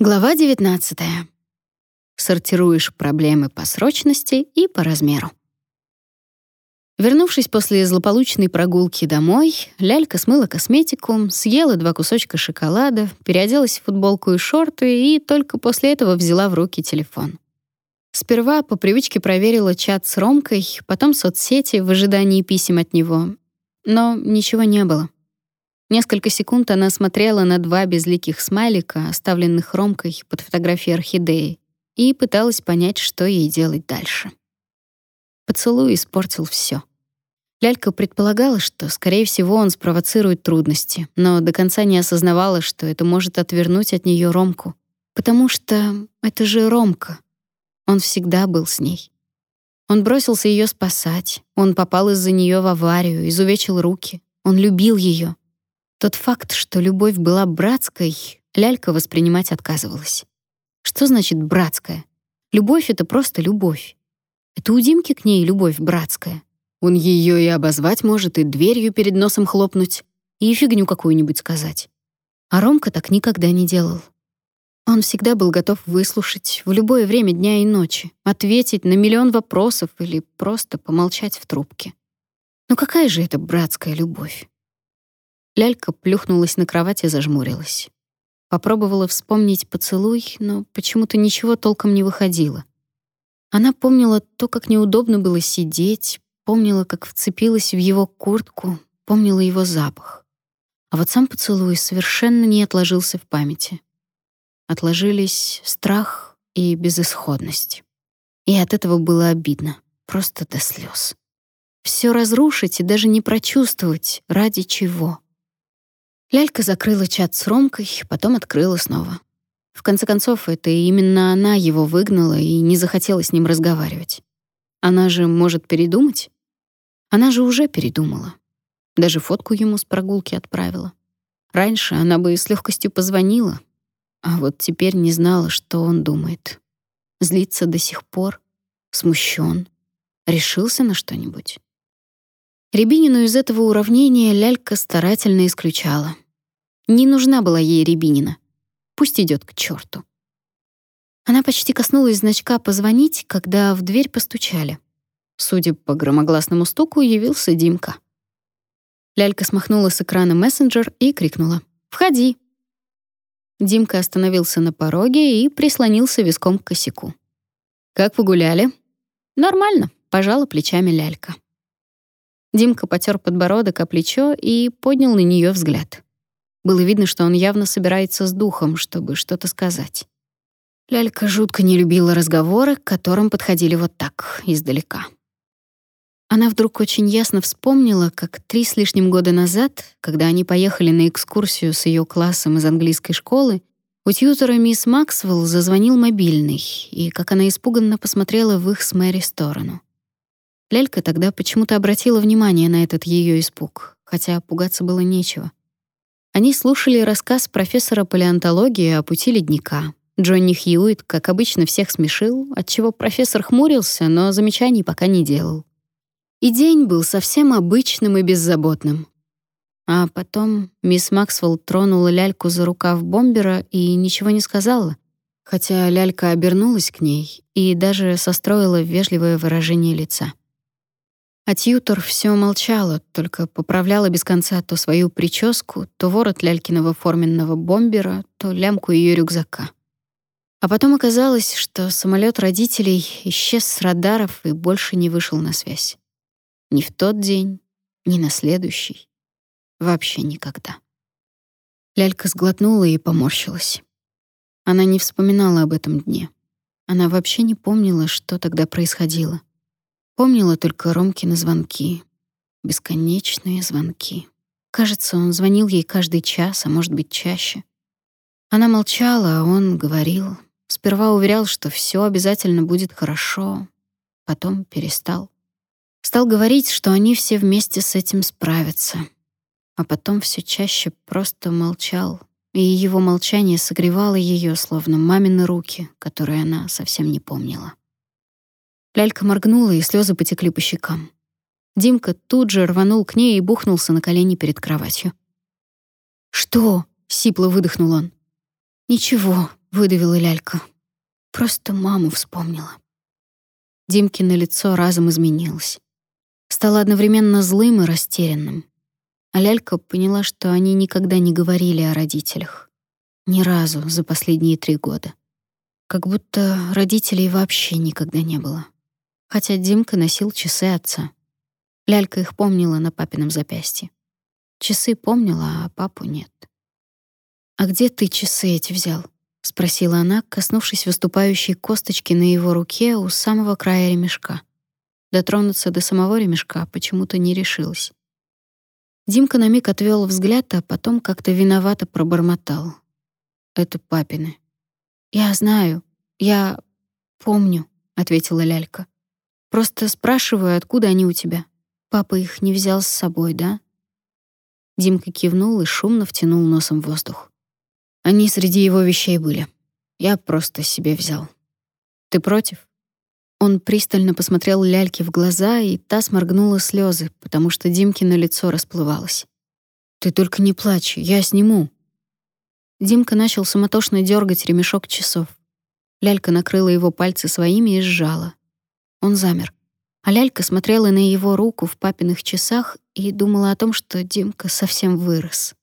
Глава 19. Сортируешь проблемы по срочности и по размеру. Вернувшись после злополучной прогулки домой, Лялька смыла косметику, съела два кусочка шоколада, переоделась в футболку и шорты и только после этого взяла в руки телефон. Сперва по привычке проверила чат с Ромкой, потом соцсети в ожидании писем от него. Но ничего не было. Несколько секунд она смотрела на два безликих смайлика, оставленных Ромкой под фотографией орхидеи, и пыталась понять, что ей делать дальше. Поцелуй испортил все. Лялька предполагала, что, скорее всего, он спровоцирует трудности, но до конца не осознавала, что это может отвернуть от нее Ромку. Потому что это же Ромка. Он всегда был с ней. Он бросился ее спасать, он попал из-за нее в аварию, изувечил руки. Он любил ее. Тот факт, что любовь была братской, Лялька воспринимать отказывалась. Что значит братская? Любовь — это просто любовь. Это у Димки к ней любовь братская. Он ее и обозвать может, и дверью перед носом хлопнуть, и фигню какую-нибудь сказать. А Ромка так никогда не делал. Он всегда был готов выслушать в любое время дня и ночи, ответить на миллион вопросов или просто помолчать в трубке. Но какая же это братская любовь? Лялька плюхнулась на кровать и зажмурилась. Попробовала вспомнить поцелуй, но почему-то ничего толком не выходило. Она помнила то, как неудобно было сидеть, помнила, как вцепилась в его куртку, помнила его запах. А вот сам поцелуй совершенно не отложился в памяти. Отложились страх и безысходность. И от этого было обидно, просто до слез. Все разрушить и даже не прочувствовать, ради чего. Лялька закрыла чат с Ромкой, потом открыла снова. В конце концов, это именно она его выгнала и не захотела с ним разговаривать. Она же может передумать. Она же уже передумала. Даже фотку ему с прогулки отправила. Раньше она бы с легкостью позвонила, а вот теперь не знала, что он думает. Злится до сих пор, смущен, решился на что-нибудь. Рябинину из этого уравнения лялька старательно исключала. Не нужна была ей Рябинина. Пусть идет к черту. Она почти коснулась значка «позвонить», когда в дверь постучали. Судя по громогласному стуку, явился Димка. Лялька смахнула с экрана мессенджер и крикнула «Входи!». Димка остановился на пороге и прислонился виском к косяку. «Как погуляли?» «Нормально», — пожала плечами Лялька. Димка потер подбородок о плечо и поднял на нее взгляд. Было видно, что он явно собирается с духом, чтобы что-то сказать. Лялька жутко не любила разговоры, к которым подходили вот так, издалека. Она вдруг очень ясно вспомнила, как три с лишним года назад, когда они поехали на экскурсию с ее классом из английской школы, у тьютера мисс Максвелл зазвонил мобильный, и как она испуганно посмотрела в их с Мэри сторону. Лялька тогда почему-то обратила внимание на этот ее испуг, хотя пугаться было нечего. Они слушали рассказ профессора палеонтологии о пути ледника. Джонни Хьюит, как обычно, всех смешил, отчего профессор хмурился, но замечаний пока не делал. И день был совсем обычным и беззаботным. А потом мисс Максвелл тронула ляльку за рукав бомбера и ничего не сказала, хотя лялька обернулась к ней и даже состроила вежливое выражение лица. А тьютор все молчала, только поправляла без конца то свою прическу, то ворот лялькиного форменного бомбера, то лямку ее рюкзака. А потом оказалось, что самолет родителей исчез с радаров и больше не вышел на связь. Ни в тот день, ни на следующий. Вообще никогда. Лялька сглотнула и поморщилась. Она не вспоминала об этом дне. Она вообще не помнила, что тогда происходило. Помнила только Ромкины звонки. Бесконечные звонки. Кажется, он звонил ей каждый час, а может быть, чаще. Она молчала, а он говорил. Сперва уверял, что все обязательно будет хорошо, потом перестал. Стал говорить, что они все вместе с этим справятся. А потом все чаще просто молчал, и его молчание согревало ее, словно мамины руки, которые она совсем не помнила. Лялька моргнула, и слезы потекли по щекам. Димка тут же рванул к ней и бухнулся на колени перед кроватью. «Что?» — сипло выдохнул он. «Ничего», выдавила лялька. Просто маму вспомнила. Димкино лицо разом изменилось. Стало одновременно злым и растерянным. А лялька поняла, что они никогда не говорили о родителях. Ни разу за последние три года. Как будто родителей вообще никогда не было. Хотя Димка носил часы отца. Лялька их помнила на папином запястье. Часы помнила, а папу нет. «А где ты часы эти взял?» — спросила она, коснувшись выступающей косточки на его руке у самого края ремешка. Дотронуться до самого ремешка почему-то не решилась. Димка на миг отвел взгляд, а потом как-то виновато пробормотал. «Это папины». «Я знаю, я помню», — ответила Лялька. «Просто спрашиваю, откуда они у тебя. Папа их не взял с собой, да?» Димка кивнул и шумно втянул носом воздух. Они среди его вещей были. Я просто себе взял. Ты против? Он пристально посмотрел Ляльке в глаза, и та сморгнула слезы, потому что Димкино лицо расплывалось. Ты только не плачь, я сниму. Димка начал суматошно дергать ремешок часов. Лялька накрыла его пальцы своими и сжала. Он замер. А лялька смотрела на его руку в папиных часах и думала о том, что Димка совсем вырос.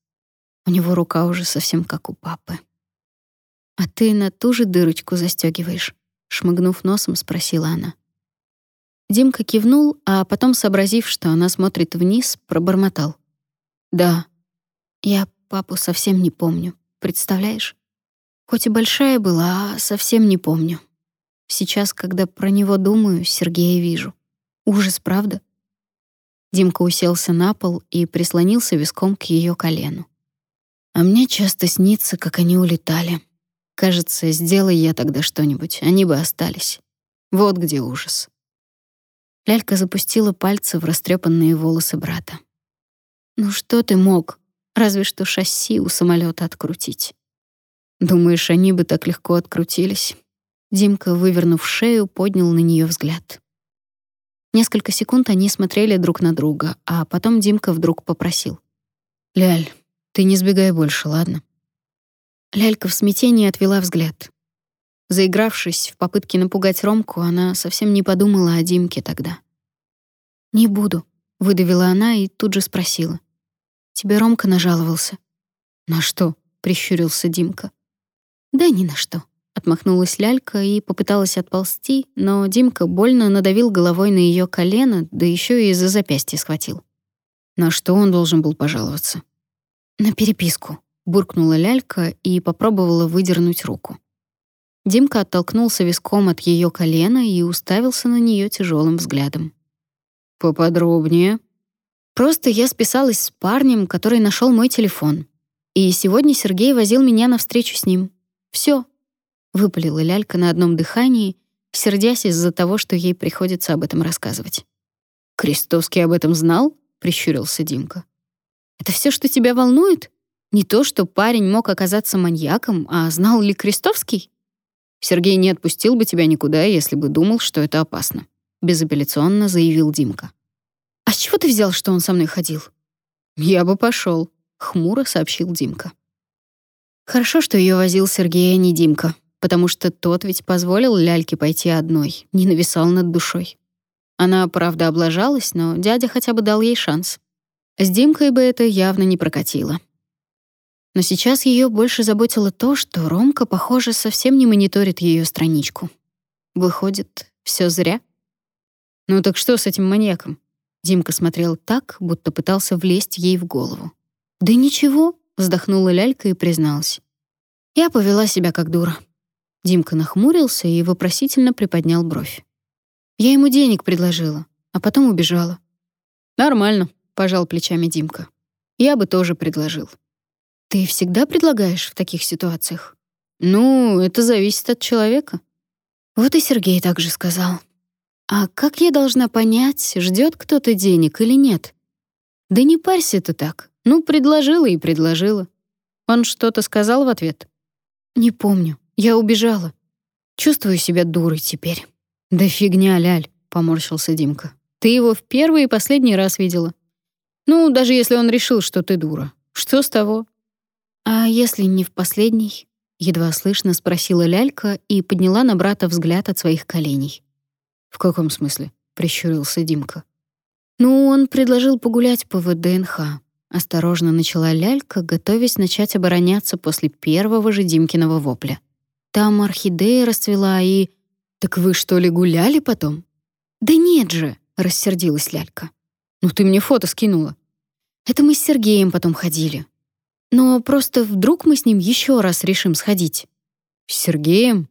У него рука уже совсем как у папы. «А ты на ту же дырочку застегиваешь? шмыгнув носом, спросила она. Димка кивнул, а потом, сообразив, что она смотрит вниз, пробормотал. «Да, я папу совсем не помню, представляешь? Хоть и большая была, а совсем не помню. Сейчас, когда про него думаю, Сергея вижу. Ужас, правда? Димка уселся на пол и прислонился виском к ее колену. А мне часто снится, как они улетали. Кажется, сделай я тогда что-нибудь, они бы остались. Вот где ужас. Лялька запустила пальцы в растрепанные волосы брата. Ну что ты мог? Разве что шасси у самолета открутить. Думаешь, они бы так легко открутились? Димка, вывернув шею, поднял на нее взгляд. Несколько секунд они смотрели друг на друга, а потом Димка вдруг попросил. «Ляль, ты не сбегай больше, ладно?» Лялька в смятении отвела взгляд. Заигравшись в попытке напугать Ромку, она совсем не подумала о Димке тогда. «Не буду», — выдавила она и тут же спросила. «Тебе Ромка нажаловался?» «На что?» — прищурился Димка. «Да ни на что», Отмахнулась лялька и попыталась отползти, но Димка больно надавил головой на ее колено, да еще и за запястье схватил. На что он должен был пожаловаться? На переписку, буркнула лялька и попробовала выдернуть руку. Димка оттолкнулся виском от ее колена и уставился на нее тяжелым взглядом. Поподробнее. Просто я списалась с парнем, который нашел мой телефон. И сегодня Сергей возил меня на встречу с ним. Все выпалила лялька на одном дыхании, сердясь из-за того, что ей приходится об этом рассказывать. Крестовский об этом знал? прищурился Димка. Это все, что тебя волнует? Не то, что парень мог оказаться маньяком, а знал ли Крестовский? Сергей не отпустил бы тебя никуда, если бы думал, что это опасно, безапелляционно заявил Димка. А с чего ты взял, что он со мной ходил? Я бы пошел, хмуро сообщил Димка. Хорошо, что ее возил Сергей, а не Димка, потому что тот ведь позволил ляльке пойти одной, не нависал над душой. Она, правда, облажалась, но дядя хотя бы дал ей шанс. С Димкой бы это явно не прокатило. Но сейчас ее больше заботило то, что Ромка, похоже, совсем не мониторит ее страничку. Выходит, все зря. Ну так что с этим маньяком? Димка смотрел так, будто пытался влезть ей в голову. Да ничего, вздохнула лялька и призналась. Я повела себя как дура. Димка нахмурился и вопросительно приподнял бровь. Я ему денег предложила, а потом убежала. Нормально, пожал плечами Димка. Я бы тоже предложил. Ты всегда предлагаешь в таких ситуациях? Ну, это зависит от человека. Вот и Сергей также сказал. А как я должна понять, ждет кто-то денег или нет? Да не парься ты так. Ну, предложила и предложила. Он что-то сказал в ответ? Не помню. Я убежала. Чувствую себя дурой теперь. Да фигня, Ляль, поморщился Димка. Ты его в первый и последний раз видела. Ну, даже если он решил, что ты дура. Что с того? А если не в последний? едва слышно спросила Лялька и подняла на брата взгляд от своих коленей. В каком смысле? прищурился Димка. Ну, он предложил погулять по ВДНХ. Осторожно начала Лялька, готовясь начать обороняться после первого же Димкиного вопля. Там орхидея расцвела и... «Так вы что ли гуляли потом?» «Да нет же!» — рассердилась Лялька. «Ну ты мне фото скинула». «Это мы с Сергеем потом ходили. Но просто вдруг мы с ним еще раз решим сходить». «С Сергеем?»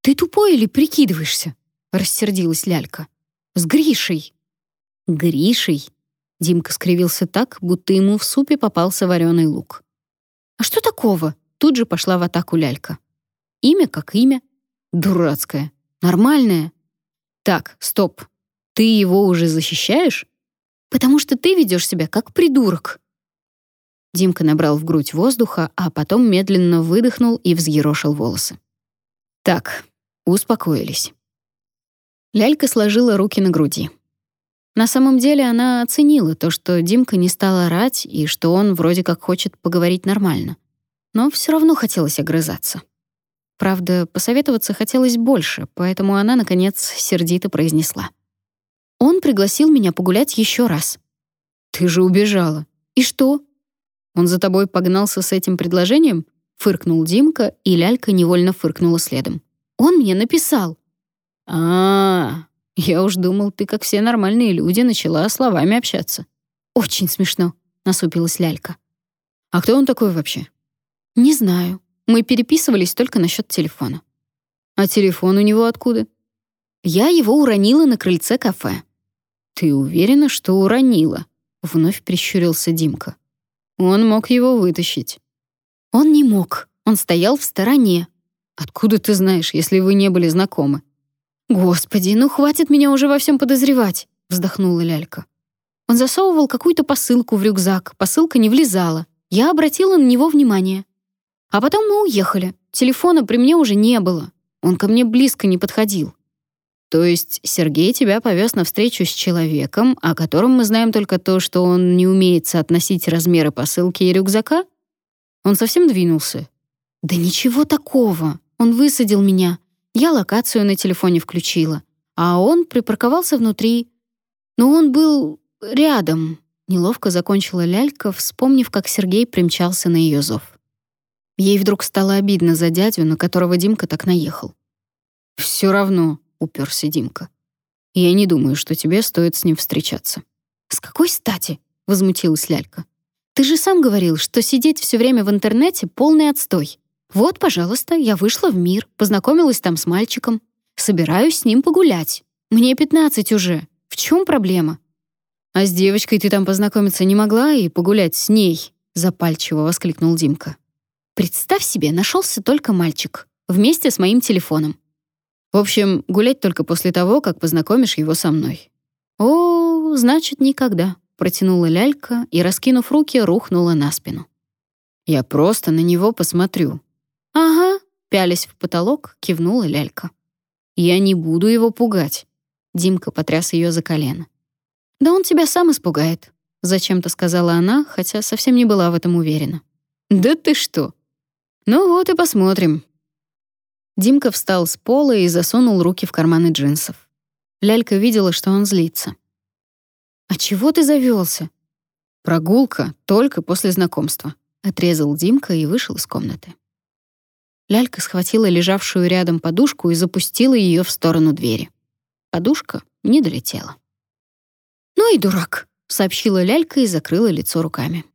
«Ты тупой или прикидываешься?» — рассердилась Лялька. «С Гришей». «Гришей?» Димка скривился так, будто ему в супе попался вареный лук. «А что такого?» Тут же пошла в атаку Лялька. «Имя как имя. Дурацкое. Нормальное. Так, стоп. Ты его уже защищаешь? Потому что ты ведешь себя как придурок». Димка набрал в грудь воздуха, а потом медленно выдохнул и взъерошил волосы. «Так, успокоились». Лялька сложила руки на груди. На самом деле она оценила то, что Димка не стал орать и что он вроде как хочет поговорить нормально. Но все равно хотелось огрызаться. Правда, посоветоваться хотелось больше, поэтому она, наконец, сердито произнесла. «Он пригласил меня погулять еще раз». «Ты же убежала. И что?» «Он за тобой погнался с этим предложением?» Фыркнул Димка, и Лялька невольно фыркнула следом. «Он мне написал». «А-а-а!» Я уж думал, ты, как все нормальные люди, начала словами общаться. Очень смешно, насупилась Лялька. А кто он такой вообще? Не знаю. Мы переписывались только насчет телефона. А телефон у него откуда? Я его уронила на крыльце кафе. Ты уверена, что уронила? Вновь прищурился Димка. Он мог его вытащить. Он не мог. Он стоял в стороне. Откуда ты знаешь, если вы не были знакомы? «Господи, ну хватит меня уже во всем подозревать», — вздохнула Лялька. Он засовывал какую-то посылку в рюкзак, посылка не влезала. Я обратила на него внимание. А потом мы уехали. Телефона при мне уже не было. Он ко мне близко не подходил. То есть Сергей тебя повез на встречу с человеком, о котором мы знаем только то, что он не умеет соотносить размеры посылки и рюкзака? Он совсем двинулся? Да ничего такого. Он высадил меня. Я локацию на телефоне включила, а он припарковался внутри. Но он был рядом. Неловко закончила Лялька, вспомнив, как Сергей примчался на ее зов. Ей вдруг стало обидно за дядю, на которого Димка так наехал. Все равно, уперся Димка. Я не думаю, что тебе стоит с ним встречаться. С какой стати? возмутилась Лялька. Ты же сам говорил, что сидеть все время в интернете полный отстой. Вот, пожалуйста, я вышла в мир, познакомилась там с мальчиком. Собираюсь с ним погулять. Мне 15 уже. В чем проблема? А с девочкой ты там познакомиться не могла и погулять с ней, запальчиво воскликнул Димка. Представь себе, нашелся только мальчик вместе с моим телефоном. В общем, гулять только после того, как познакомишь его со мной. О, значит, никогда, протянула лялька и, раскинув руки, рухнула на спину. Я просто на него посмотрю, «Ага», — пялись в потолок, кивнула лялька. «Я не буду его пугать», — Димка потряс ее за колено. «Да он тебя сам испугает», — зачем-то сказала она, хотя совсем не была в этом уверена. «Да ты что? Ну вот и посмотрим». Димка встал с пола и засунул руки в карманы джинсов. Лялька видела, что он злится. «А чего ты завелся? «Прогулка только после знакомства», — отрезал Димка и вышел из комнаты. Лялька схватила лежавшую рядом подушку и запустила ее в сторону двери. Подушка не долетела. «Ну и дурак», — сообщила Лялька и закрыла лицо руками.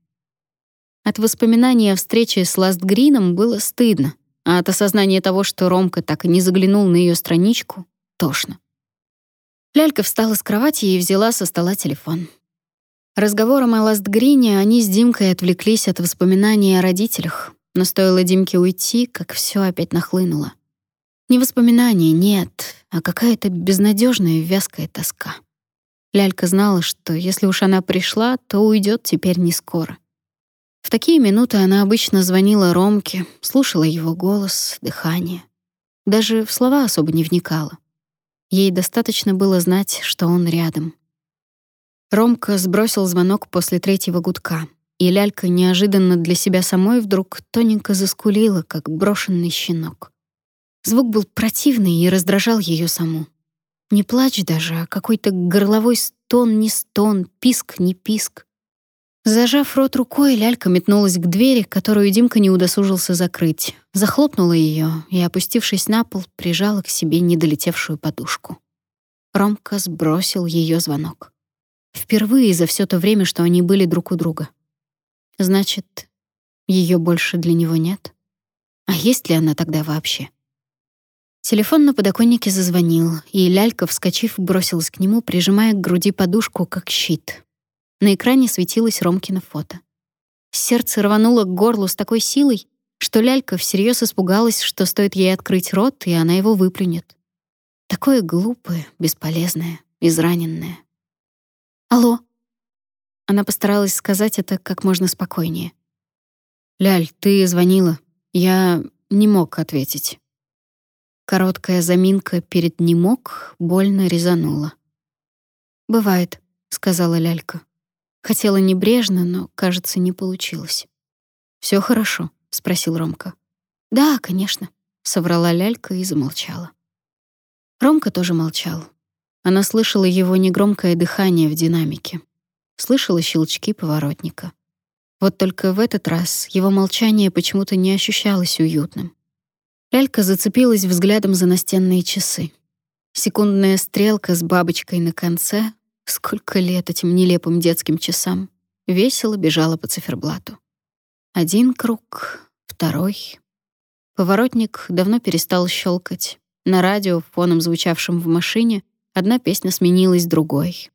От воспоминания о встрече с Ластгрином было стыдно, а от осознания того, что Ромка так и не заглянул на ее страничку, тошно. Лялька встала с кровати и взяла со стола телефон. Разговором о Ластгрине они с Димкой отвлеклись от воспоминаний о родителях, но стоило Димке уйти, как все опять нахлынуло. Не воспоминания, нет, а какая-то безнадежная вязкая тоска. Лялька знала, что если уж она пришла, то уйдет теперь не скоро. В такие минуты она обычно звонила Ромке, слушала его голос, дыхание. Даже в слова особо не вникала. Ей достаточно было знать, что он рядом. Ромка сбросил звонок после третьего гудка, и лялька неожиданно для себя самой вдруг тоненько заскулила, как брошенный щенок. Звук был противный и раздражал ее саму. Не плач даже, а какой-то горловой стон не стон, писк не писк. Зажав рот рукой, лялька метнулась к двери, которую Димка не удосужился закрыть, захлопнула ее и, опустившись на пол, прижала к себе недолетевшую подушку. Ромка сбросил ее звонок. Впервые за все то время, что они были друг у друга. Значит, ее больше для него нет? А есть ли она тогда вообще? Телефон на подоконнике зазвонил, и лялька, вскочив, бросилась к нему, прижимая к груди подушку, как щит. На экране светилось Ромкино фото. Сердце рвануло к горлу с такой силой, что лялька всерьез испугалась, что стоит ей открыть рот, и она его выплюнет. Такое глупое, бесполезное, израненное. «Алло?» Она постаралась сказать это как можно спокойнее. «Ляль, ты звонила. Я не мог ответить». Короткая заминка перед «не мог» больно резанула. «Бывает», — сказала Лялька. Хотела небрежно, но, кажется, не получилось. Все хорошо?» — спросил Ромка. «Да, конечно», — соврала лялька и замолчала. Ромка тоже молчал. Она слышала его негромкое дыхание в динамике. Слышала щелчки поворотника. Вот только в этот раз его молчание почему-то не ощущалось уютным. Лялька зацепилась взглядом за настенные часы. Секундная стрелка с бабочкой на конце Сколько лет этим нелепым детским часам. Весело бежала по циферблату. Один круг, второй. Поворотник давно перестал щелкать. На радио, фоном звучавшем в машине, одна песня сменилась другой.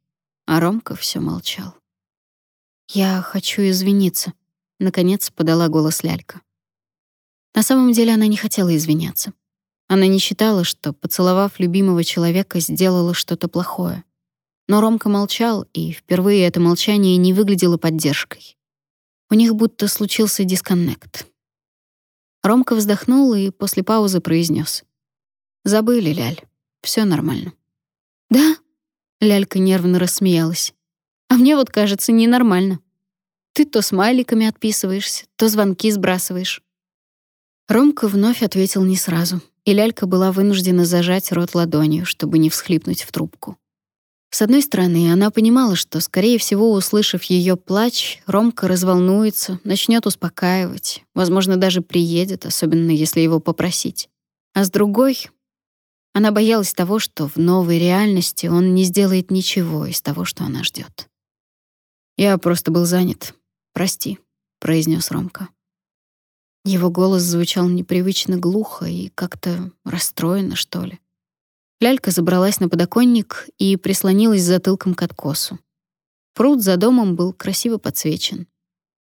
А Ромка все молчал. «Я хочу извиниться», — наконец подала голос Лялька. На самом деле она не хотела извиняться. Она не считала, что, поцеловав любимого человека, сделала что-то плохое. Но Ромка молчал, и впервые это молчание не выглядело поддержкой. У них будто случился дисконнект. Ромка вздохнул и после паузы произнес: "Забыли, Ляль. Все нормально". "Да?" Лялька нервно рассмеялась. "А мне вот кажется, ненормально. Ты то смайликами отписываешься, то звонки сбрасываешь". Ромка вновь ответил не сразу, и Лялька была вынуждена зажать рот ладонью, чтобы не всхлипнуть в трубку. С одной стороны, она понимала, что, скорее всего, услышав ее плач, Ромка разволнуется, начнет успокаивать, возможно, даже приедет, особенно если его попросить. А с другой, она боялась того, что в новой реальности он не сделает ничего из того, что она ждет. «Я просто был занят. Прости», — произнес Ромка. Его голос звучал непривычно глухо и как-то расстроенно, что ли. Лялька забралась на подоконник и прислонилась затылком к откосу. Пруд за домом был красиво подсвечен.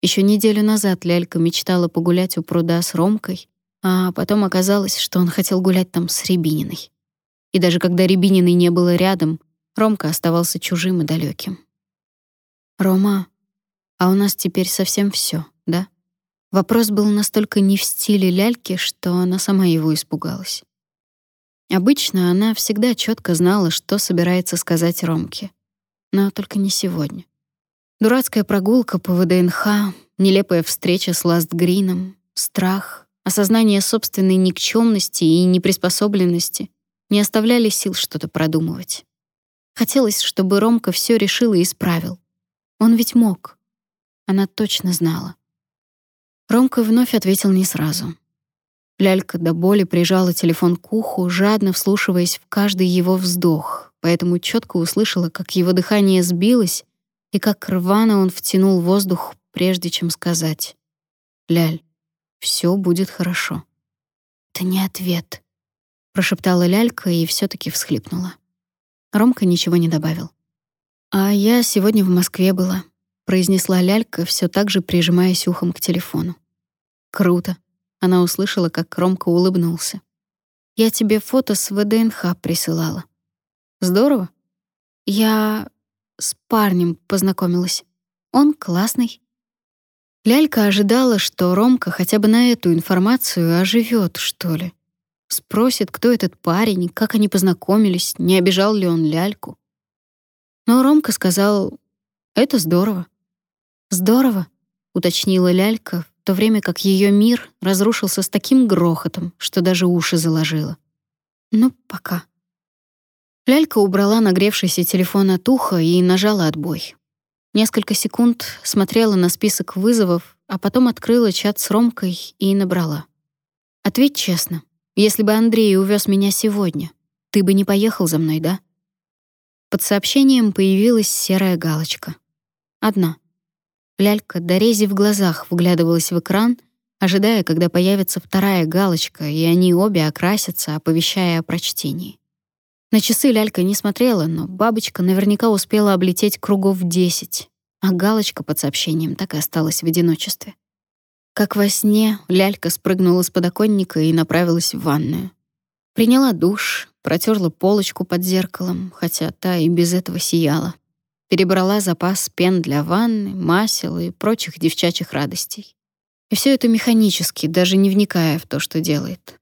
Еще неделю назад Лялька мечтала погулять у пруда с Ромкой, а потом оказалось, что он хотел гулять там с Рябининой. И даже когда Рябининой не было рядом, Ромка оставался чужим и далеким. «Рома, а у нас теперь совсем все, да?» Вопрос был настолько не в стиле ляльки, что она сама его испугалась. Обычно она всегда четко знала, что собирается сказать Ромке. Но только не сегодня. Дурацкая прогулка по ВДНХ, нелепая встреча с Ластгрином, страх, осознание собственной никчемности и неприспособленности не оставляли сил что-то продумывать. Хотелось, чтобы Ромка все решил и исправил. Он ведь мог. Она точно знала. Ромка вновь ответил не сразу. Лялька до боли прижала телефон к уху, жадно вслушиваясь в каждый его вздох, поэтому четко услышала, как его дыхание сбилось и как рвано он втянул воздух, прежде чем сказать: "Ляль, все будет хорошо". "Это не ответ", прошептала Лялька и все таки всхлипнула. Ромка ничего не добавил. "А я сегодня в Москве была", произнесла Лялька, все так же прижимаясь ухом к телефону. "Круто", она услышала, как Ромка улыбнулся. «Я тебе фото с ВДНХ присылала». «Здорово». «Я с парнем познакомилась. Он классный». Лялька ожидала, что Ромка хотя бы на эту информацию оживет, что ли. Спросит, кто этот парень, как они познакомились, не обижал ли он Ляльку. Но Ромка сказал: "Это здорово". "Здорово", уточнила Лялька, то время как ее мир разрушился с таким грохотом, что даже уши заложило. Ну, пока. Лялька убрала нагревшийся телефон от уха и нажала отбой. Несколько секунд смотрела на список вызовов, а потом открыла чат с Ромкой и набрала. «Ответь честно. Если бы Андрей увез меня сегодня, ты бы не поехал за мной, да?» Под сообщением появилась серая галочка. Одна. Лялька, дорези в глазах, вглядывалась в экран, ожидая, когда появится вторая галочка, и они обе окрасятся, оповещая о прочтении. На часы Лялька не смотрела, но бабочка наверняка успела облететь кругов десять, а галочка под сообщением так и осталась в одиночестве. Как во сне, Лялька спрыгнула с подоконника и направилась в ванную. Приняла душ, протерла полочку под зеркалом, хотя та и без этого сияла. Перебрала запас пен для ванны, масел и прочих девчачьих радостей. И все это механически, даже не вникая в то, что делает.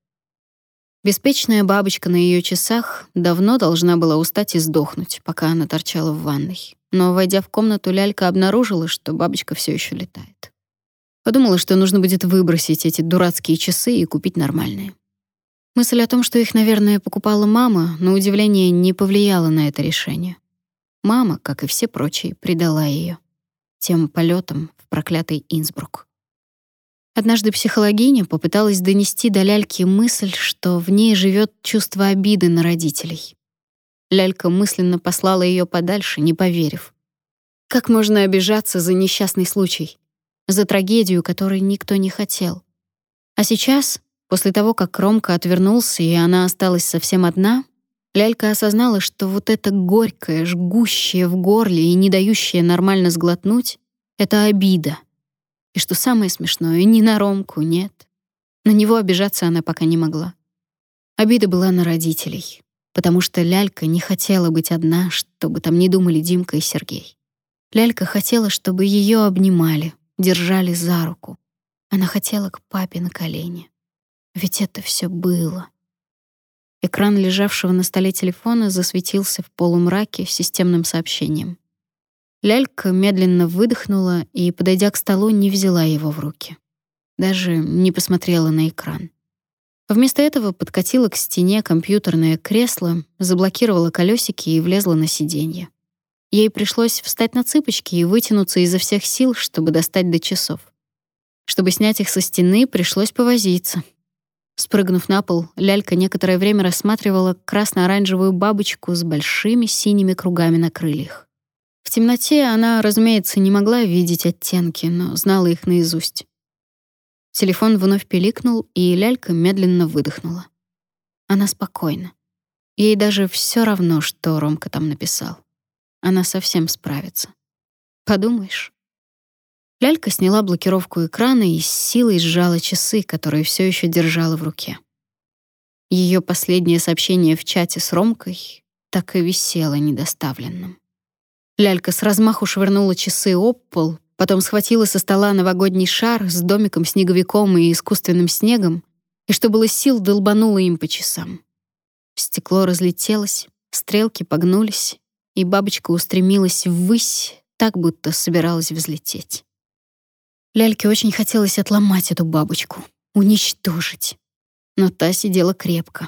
Беспечная бабочка на ее часах давно должна была устать и сдохнуть, пока она торчала в ванной. Но, войдя в комнату, лялька обнаружила, что бабочка все еще летает. Подумала, что нужно будет выбросить эти дурацкие часы и купить нормальные. Мысль о том, что их, наверное, покупала мама, на удивление не повлияла на это решение. Мама, как и все прочие, предала ее тем полетом в проклятый Инсбрук. Однажды психологиня попыталась донести до Ляльки мысль, что в ней живет чувство обиды на родителей. Лялька мысленно послала ее подальше, не поверив. Как можно обижаться за несчастный случай, за трагедию, которой никто не хотел? А сейчас, после того, как Ромка отвернулся и она осталась совсем одна, Лялька осознала, что вот это горькое, жгущее в горле и не дающее нормально сглотнуть — это обида — и что самое смешное, ни на Ромку нет. На него обижаться она пока не могла. Обида была на родителей, потому что Лялька не хотела быть одна, чтобы там не думали Димка и Сергей. Лялька хотела, чтобы ее обнимали, держали за руку. Она хотела к папе на колени. Ведь это все было. Экран лежавшего на столе телефона засветился в полумраке системным сообщением. Лялька медленно выдохнула и, подойдя к столу, не взяла его в руки. Даже не посмотрела на экран. Вместо этого подкатила к стене компьютерное кресло, заблокировала колесики и влезла на сиденье. Ей пришлось встать на цыпочки и вытянуться изо всех сил, чтобы достать до часов. Чтобы снять их со стены, пришлось повозиться. Спрыгнув на пол, лялька некоторое время рассматривала красно-оранжевую бабочку с большими синими кругами на крыльях. В темноте она, разумеется, не могла видеть оттенки, но знала их наизусть. Телефон вновь пиликнул, и лялька медленно выдохнула. Она спокойна. Ей даже все равно, что Ромка там написал. Она совсем справится. Подумаешь. Лялька сняла блокировку экрана и с силой сжала часы, которые все еще держала в руке. Ее последнее сообщение в чате с Ромкой так и висело недоставленным. Лялька с размаху швырнула часы об пол, потом схватила со стола новогодний шар с домиком-снеговиком и искусственным снегом, и что было сил, долбанула им по часам. Стекло разлетелось, стрелки погнулись, и бабочка устремилась ввысь, так будто собиралась взлететь. Ляльке очень хотелось отломать эту бабочку, уничтожить. Но та сидела крепко.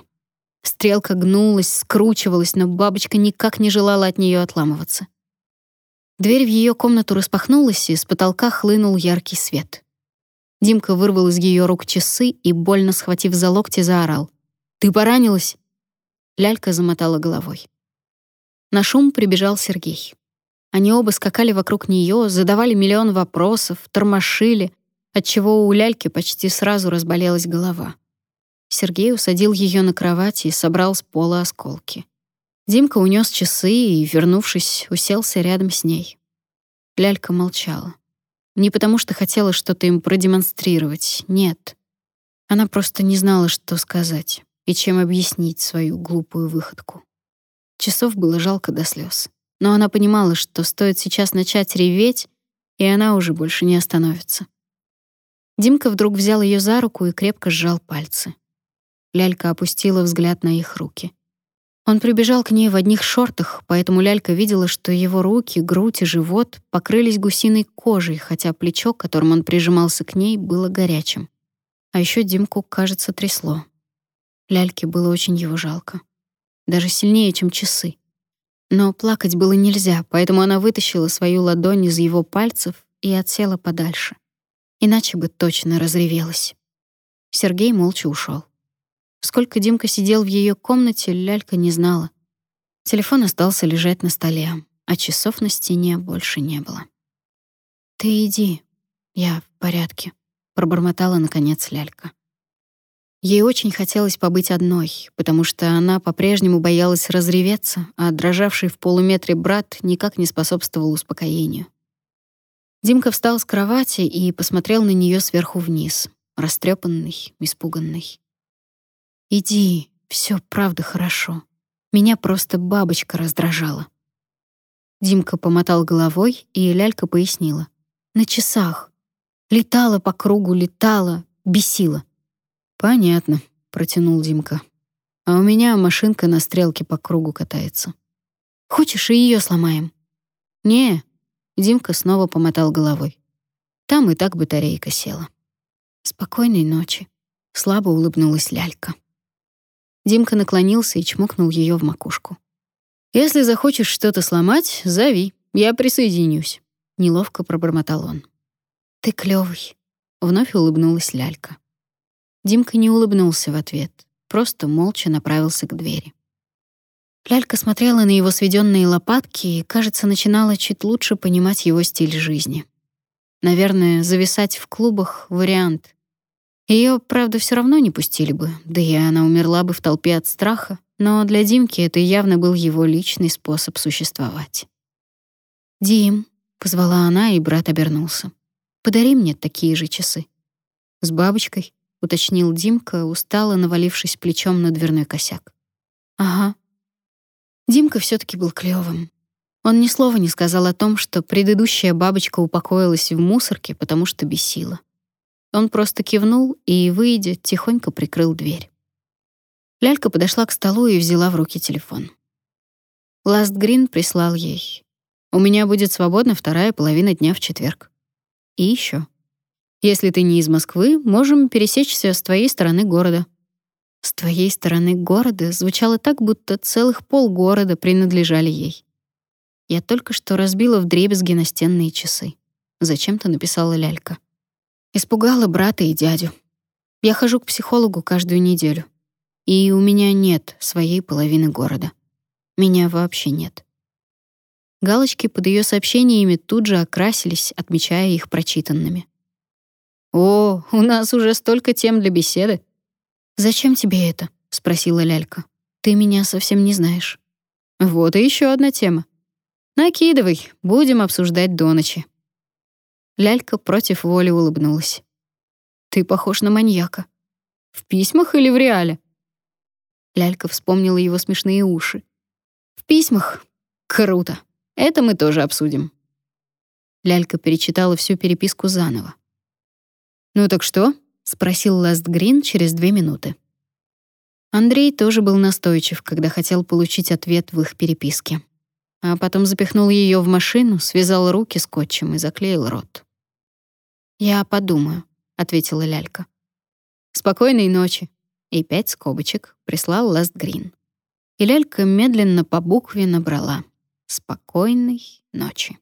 Стрелка гнулась, скручивалась, но бабочка никак не желала от нее отламываться. Дверь в ее комнату распахнулась, и с потолка хлынул яркий свет. Димка вырвал из ее рук часы и, больно схватив за локти, заорал. «Ты поранилась?» Лялька замотала головой. На шум прибежал Сергей. Они оба скакали вокруг нее, задавали миллион вопросов, тормошили, отчего у Ляльки почти сразу разболелась голова. Сергей усадил ее на кровать и собрал с пола осколки. Димка унес часы и, вернувшись, уселся рядом с ней. Лялька молчала. Не потому что хотела что-то им продемонстрировать, нет. Она просто не знала, что сказать и чем объяснить свою глупую выходку. Часов было жалко до слез, но она понимала, что стоит сейчас начать реветь, и она уже больше не остановится. Димка вдруг взял ее за руку и крепко сжал пальцы. Лялька опустила взгляд на их руки. Он прибежал к ней в одних шортах, поэтому Лялька видела, что его руки, грудь и живот покрылись гусиной кожей, хотя плечо, которым он прижимался к ней, было горячим. А еще Димку, кажется, трясло. Ляльке было очень его жалко. Даже сильнее, чем часы. Но плакать было нельзя, поэтому она вытащила свою ладонь из его пальцев и отсела подальше. Иначе бы точно разревелась. Сергей молча ушел. Сколько Димка сидел в ее комнате, Лялька не знала. Телефон остался лежать на столе, а часов на стене больше не было. «Ты иди, я в порядке», — пробормотала наконец Лялька. Ей очень хотелось побыть одной, потому что она по-прежнему боялась разреветься, а дрожавший в полуметре брат никак не способствовал успокоению. Димка встал с кровати и посмотрел на нее сверху вниз, растрепанный, испуганный. Иди, все правда хорошо. Меня просто бабочка раздражала. Димка помотал головой, и Лялька пояснила: "На часах. Летала по кругу, летала, бесила". "Понятно", протянул Димка. "А у меня машинка на стрелке по кругу катается. Хочешь, и ее сломаем?" "Не", Димка снова помотал головой. "Там и так батарейка села". "Спокойной ночи", слабо улыбнулась Лялька. Димка наклонился и чмокнул ее в макушку. «Если захочешь что-то сломать, зови, я присоединюсь», — неловко пробормотал он. «Ты клёвый», — вновь улыбнулась Лялька. Димка не улыбнулся в ответ, просто молча направился к двери. Лялька смотрела на его сведенные лопатки и, кажется, начинала чуть лучше понимать его стиль жизни. Наверное, зависать в клубах — вариант. Ее, правда, все равно не пустили бы, да и она умерла бы в толпе от страха, но для Димки это явно был его личный способ существовать. «Дим», — позвала она, и брат обернулся. «Подари мне такие же часы». «С бабочкой», — уточнил Димка, устало навалившись плечом на дверной косяк. «Ага». Димка все таки был клёвым. Он ни слова не сказал о том, что предыдущая бабочка упокоилась в мусорке, потому что бесила. Он просто кивнул и, выйдя, тихонько прикрыл дверь. Лялька подошла к столу и взяла в руки телефон. Ласт Грин прислал ей. «У меня будет свободна вторая половина дня в четверг. И еще. Если ты не из Москвы, можем пересечься с твоей стороны города». С твоей стороны города звучало так, будто целых полгорода принадлежали ей. Я только что разбила вдребезги настенные часы. Зачем-то написала Лялька. Испугала брата и дядю. Я хожу к психологу каждую неделю. И у меня нет своей половины города. Меня вообще нет. Галочки под ее сообщениями тут же окрасились, отмечая их прочитанными. «О, у нас уже столько тем для беседы». «Зачем тебе это?» — спросила Лялька. «Ты меня совсем не знаешь». «Вот и еще одна тема. Накидывай, будем обсуждать до ночи». Лялька против воли улыбнулась. «Ты похож на маньяка. В письмах или в реале?» Лялька вспомнила его смешные уши. «В письмах? Круто. Это мы тоже обсудим». Лялька перечитала всю переписку заново. «Ну так что?» — спросил Ласт Грин через две минуты. Андрей тоже был настойчив, когда хотел получить ответ в их переписке. А потом запихнул ее в машину, связал руки скотчем и заклеил рот. «Я подумаю», — ответила Лялька. «Спокойной ночи». И пять скобочек прислал Ласт Грин. И Лялька медленно по букве набрала «Спокойной ночи».